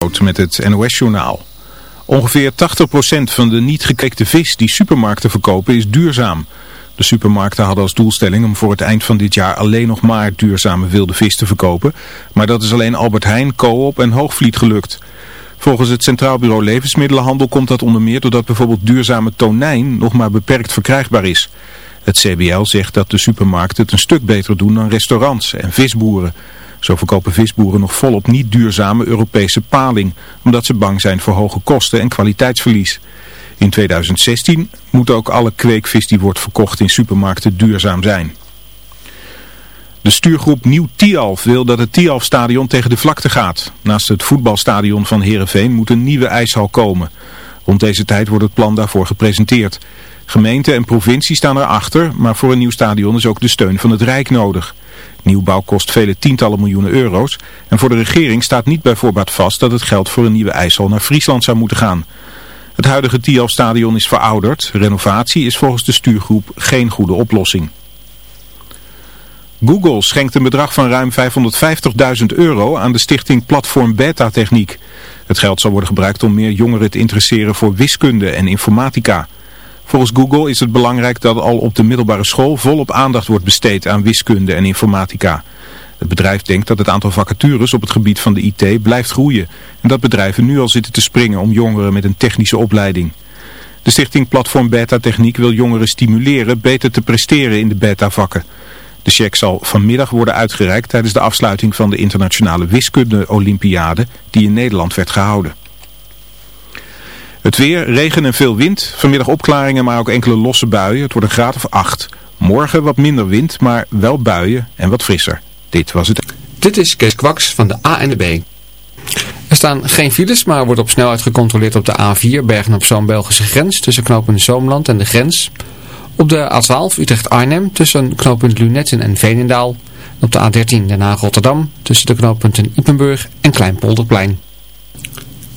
met het NOS-journaal. Ongeveer 80% van de niet gekweekte vis die supermarkten verkopen is duurzaam. De supermarkten hadden als doelstelling om voor het eind van dit jaar alleen nog maar duurzame wilde vis te verkopen. Maar dat is alleen Albert Heijn, Coop en Hoogvliet gelukt. Volgens het Centraal Bureau Levensmiddelenhandel komt dat onder meer doordat bijvoorbeeld duurzame tonijn nog maar beperkt verkrijgbaar is. Het CBL zegt dat de supermarkten het een stuk beter doen dan restaurants en visboeren. Zo verkopen visboeren nog volop niet duurzame Europese paling, omdat ze bang zijn voor hoge kosten en kwaliteitsverlies. In 2016 moet ook alle kweekvis die wordt verkocht in supermarkten duurzaam zijn. De stuurgroep Nieuw Tialf wil dat het Tialf-stadion tegen de vlakte gaat. Naast het voetbalstadion van Heerenveen moet een nieuwe ijshal komen. Rond deze tijd wordt het plan daarvoor gepresenteerd. Gemeente en provincie staan erachter, maar voor een nieuw stadion is ook de steun van het Rijk nodig. Nieuwbouw kost vele tientallen miljoenen euro's en voor de regering staat niet bij voorbaat vast dat het geld voor een nieuwe IJssel naar Friesland zou moeten gaan. Het huidige Tialf-stadion is verouderd. Renovatie is volgens de stuurgroep geen goede oplossing. Google schenkt een bedrag van ruim 550.000 euro aan de stichting Platform Beta Techniek. Het geld zal worden gebruikt om meer jongeren te interesseren voor wiskunde en informatica. Volgens Google is het belangrijk dat al op de middelbare school volop aandacht wordt besteed aan wiskunde en informatica. Het bedrijf denkt dat het aantal vacatures op het gebied van de IT blijft groeien en dat bedrijven nu al zitten te springen om jongeren met een technische opleiding. De stichting Platform Beta Techniek wil jongeren stimuleren beter te presteren in de beta-vakken. De cheque zal vanmiddag worden uitgereikt tijdens de afsluiting van de internationale wiskunde-olympiade die in Nederland werd gehouden. Het weer, regen en veel wind. Vanmiddag opklaringen, maar ook enkele losse buien. Het wordt een graad of 8. Morgen wat minder wind, maar wel buien en wat frisser. Dit was het. Dit is Kees Kwaks van de ANB. Er staan geen files, maar wordt op snelheid gecontroleerd op de A4 Bergen op Zoom Belgische grens tussen knooppunt Zoomland en de grens. Op de A12 Utrecht-Arnhem tussen knooppunt Lunetten en Veenendaal. En op de A13 Den Haag-Rotterdam tussen de knooppunten Ippenburg en Kleinpolderplein.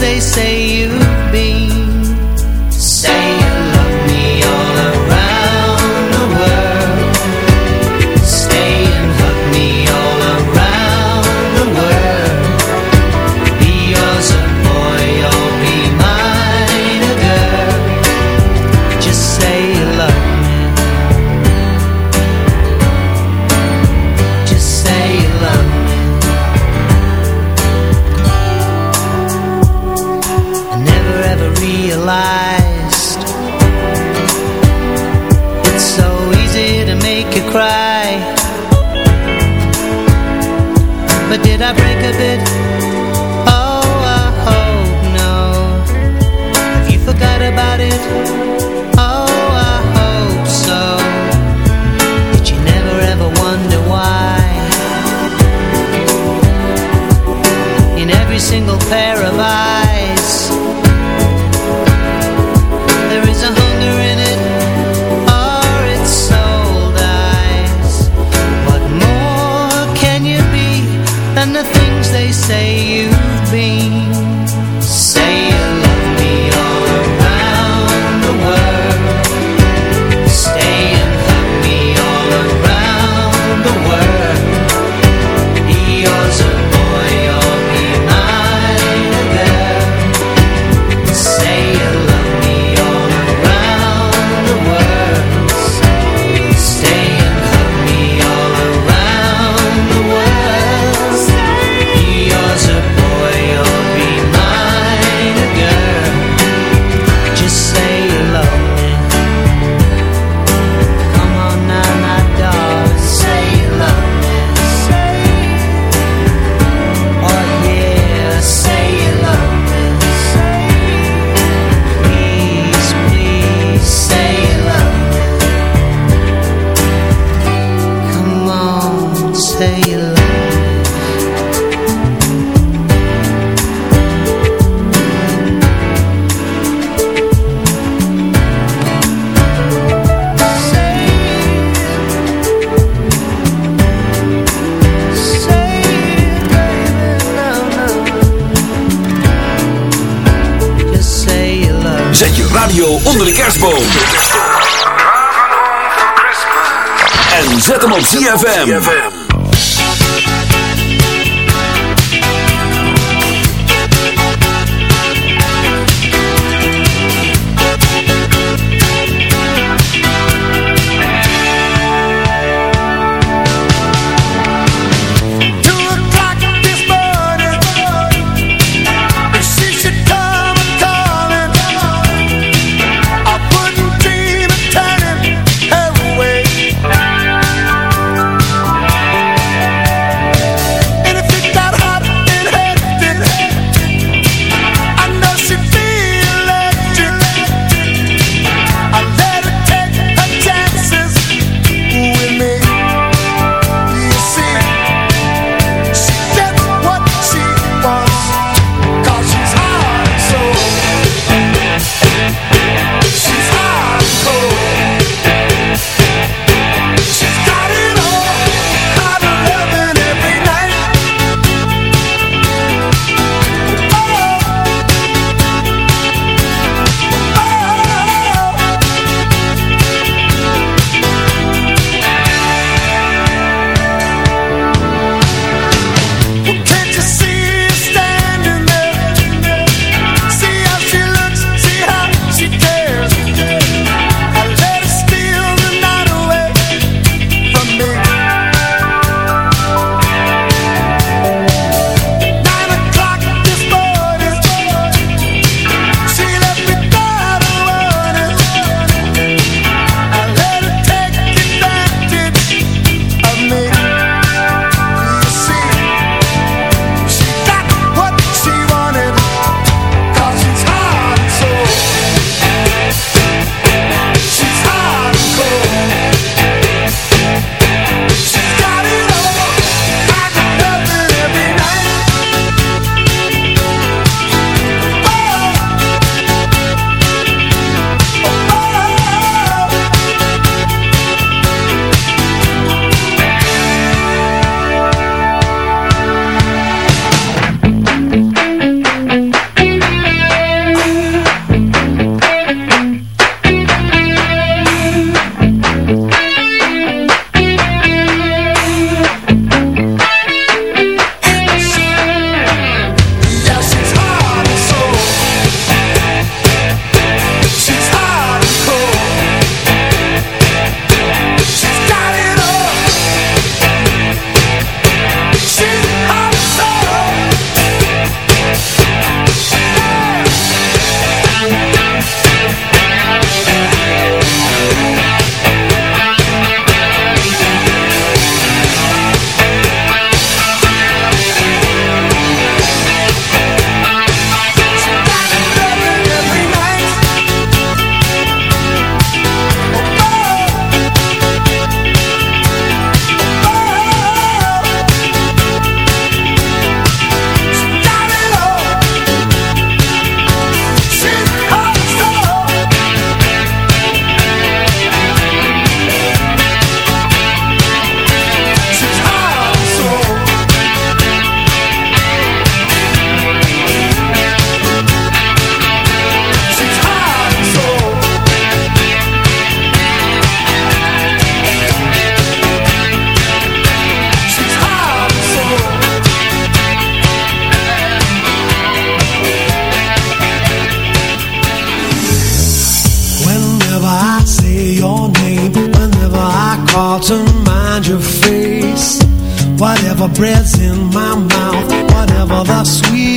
they say you've been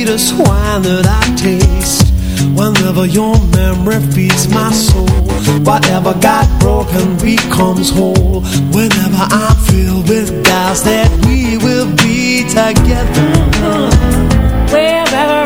sweetest wine that I taste. Whenever your memory feeds my soul Whatever got broken becomes whole. Whenever I'm filled with doubts that we will be together. Wherever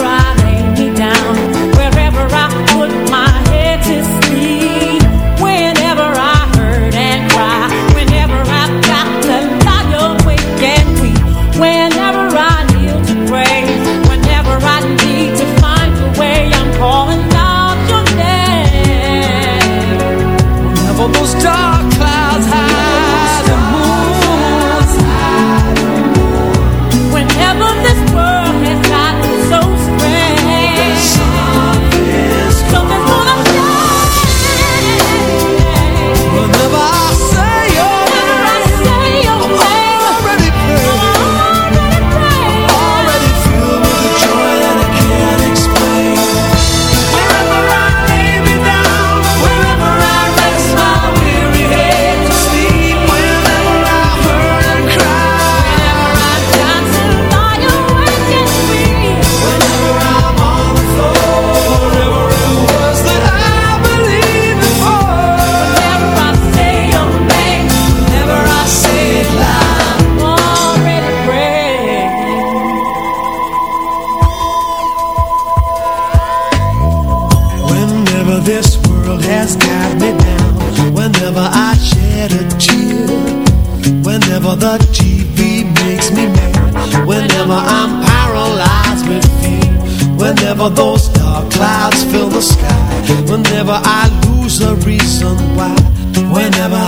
never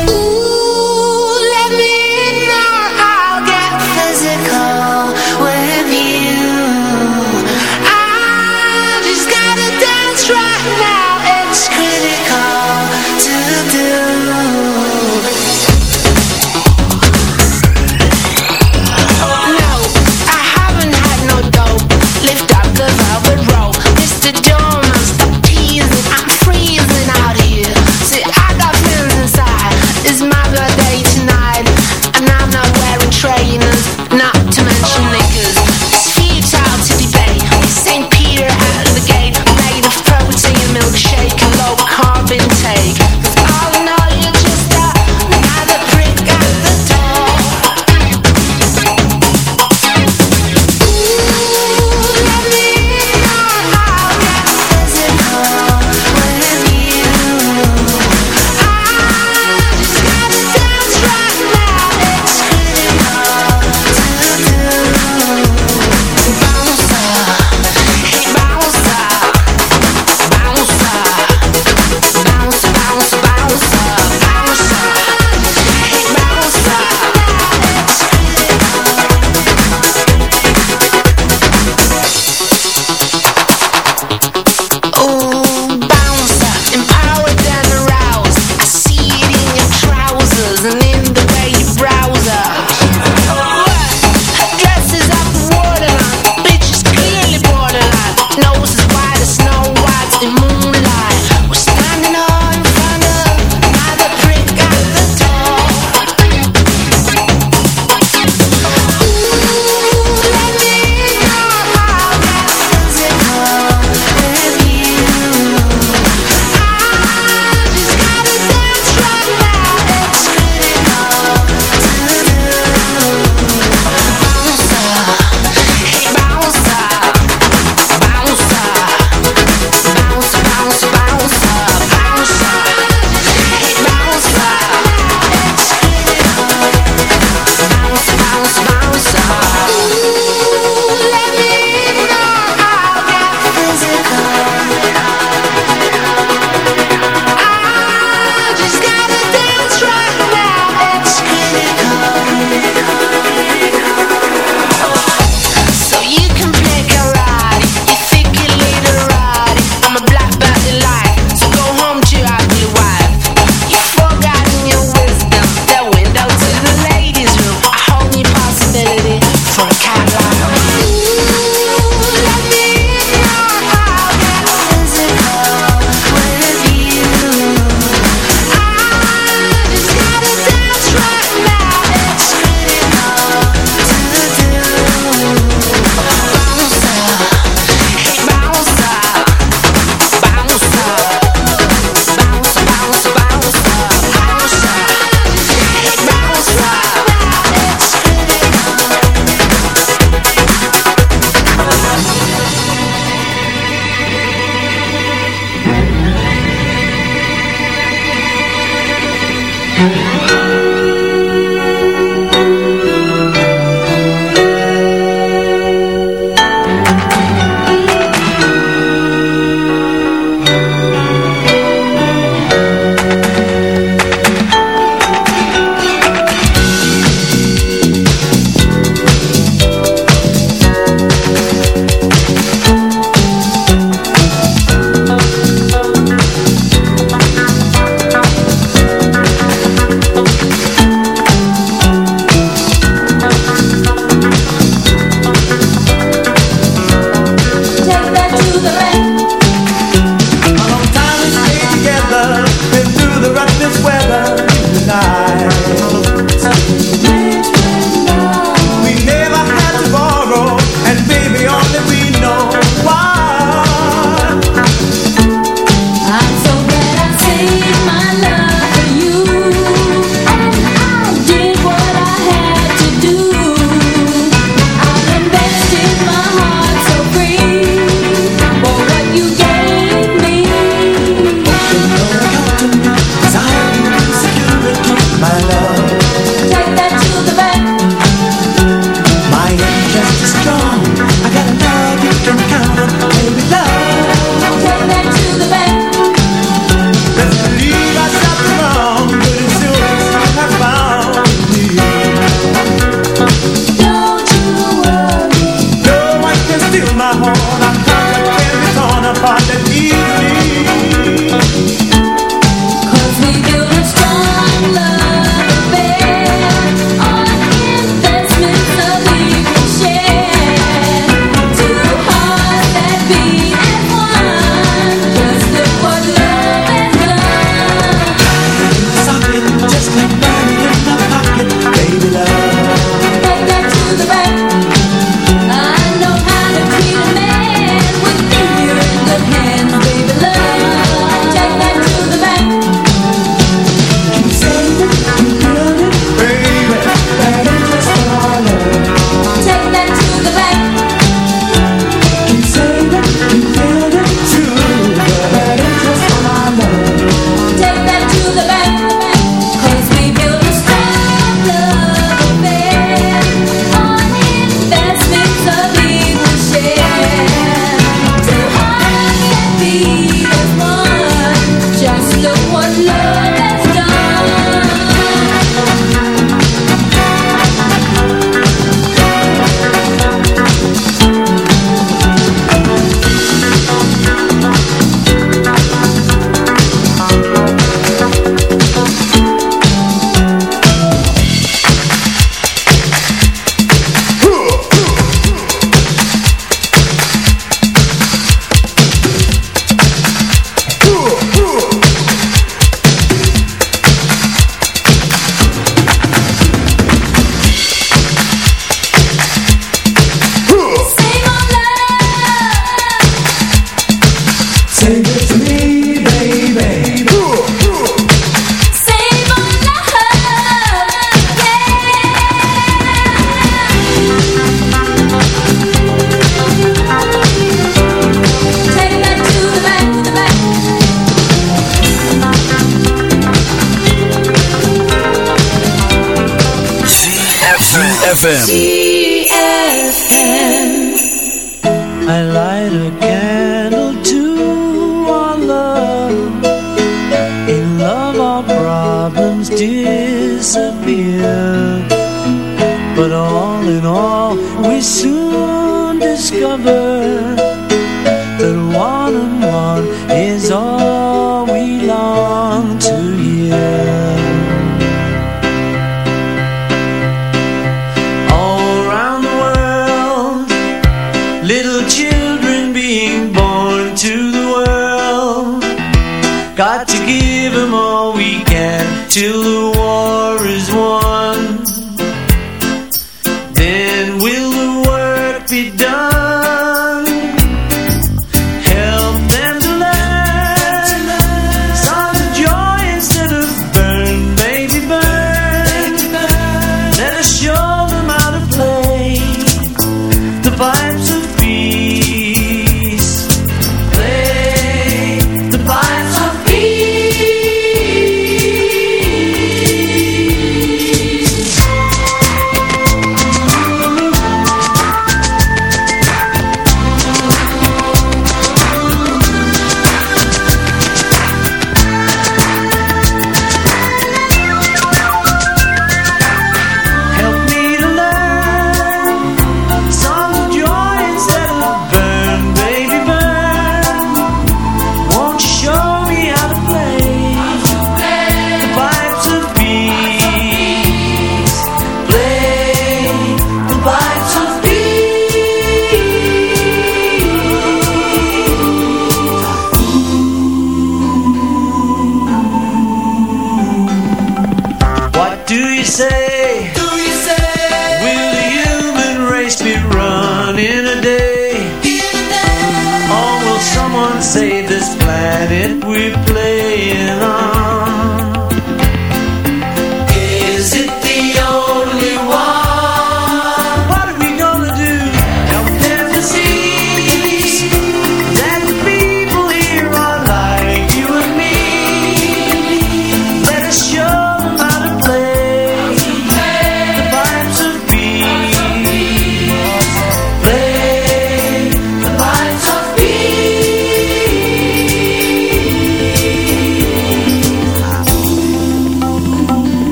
ZFM.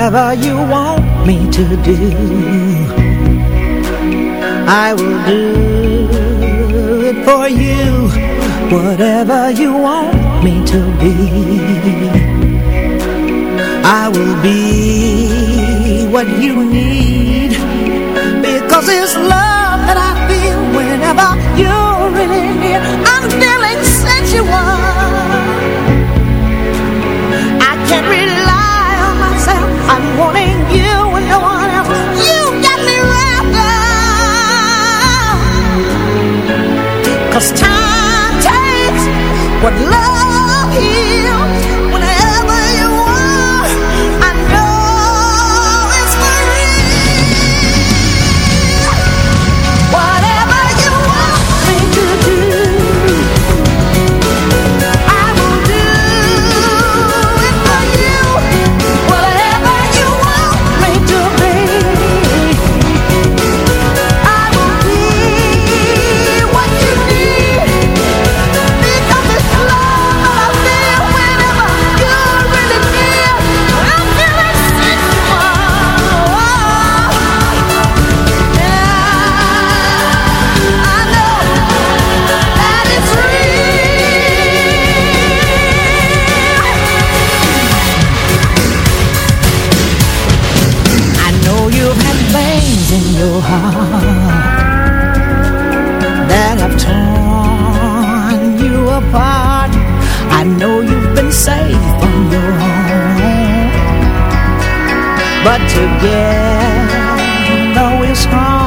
whatever you want me to do I will do it for you Whatever you want me to be. I will be what you need Because it's love that I feel Whenever you're in here. I'm feeling sensual. Cause time takes what love is. Together we're strong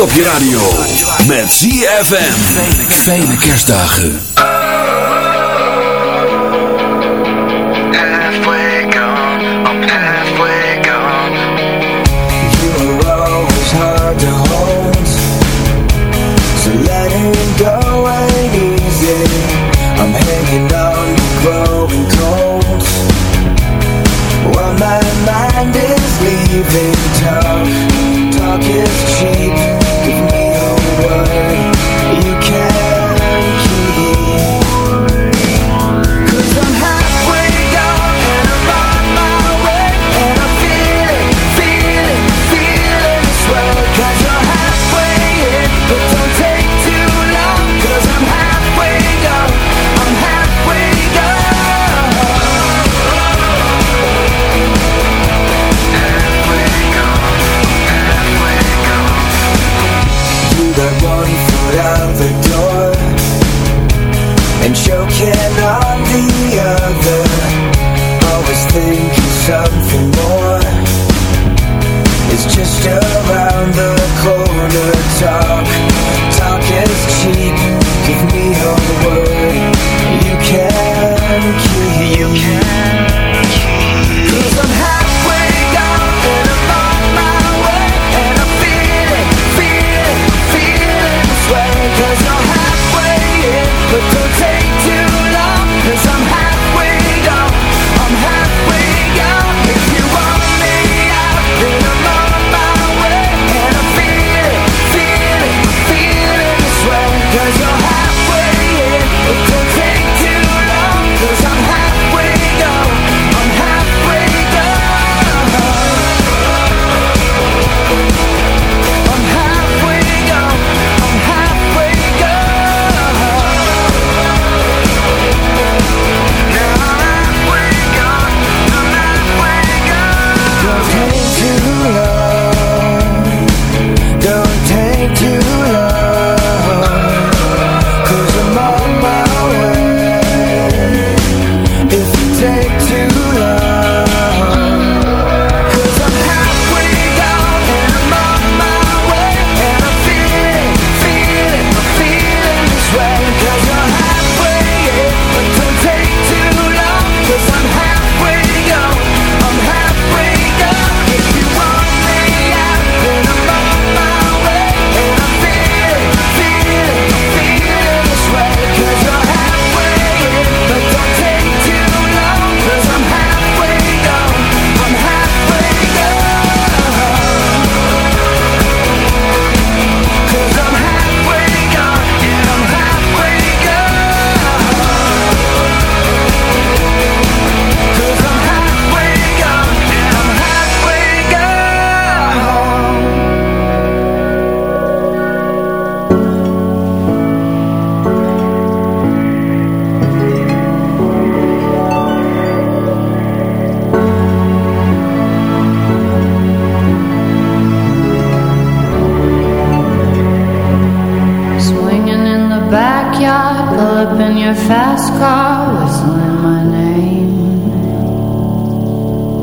op je radio. Met ZFM. Fijne, kerstdagen. Hanging mind is leaving town. Just around the corner talk.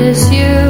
is you.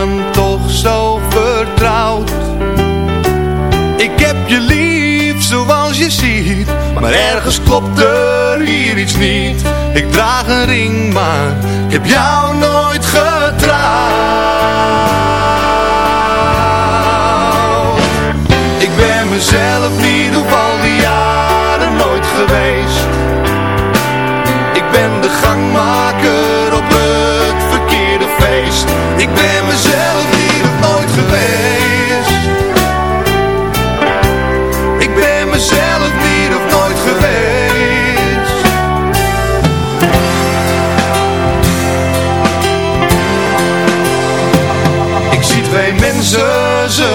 ziet Maar ergens klopt er hier iets niet. Ik draag een ring, maar ik heb jou nooit getrouwd. Ik ben mezelf niet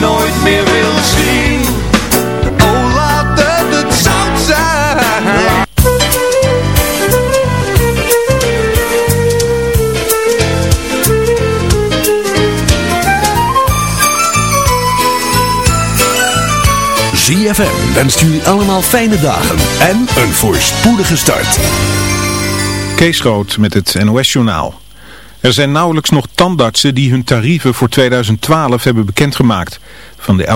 nooit meer wil zien. Oh, laat het het zout zijn. ZFM wenst u allemaal fijne dagen en een voorspoedige start. Kees Groot met het NOS-journaal. Er zijn nauwelijks nog tandartsen die hun tarieven voor 2012 hebben bekendgemaakt. Van de